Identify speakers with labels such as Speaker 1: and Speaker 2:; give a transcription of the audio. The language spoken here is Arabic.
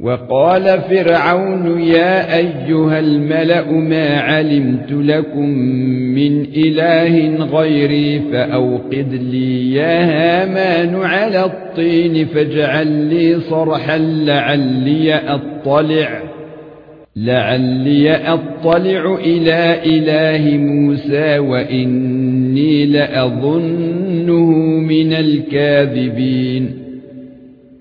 Speaker 1: وقال فرعون يا أيها الملأ ما علمت لكم من إله غيري فأوقد لي يا هامان على الطين فاجعل لي صرحا لعلي أطلع لعلي أطلع إلى إله موسى وإني لأظنه من الكاذبين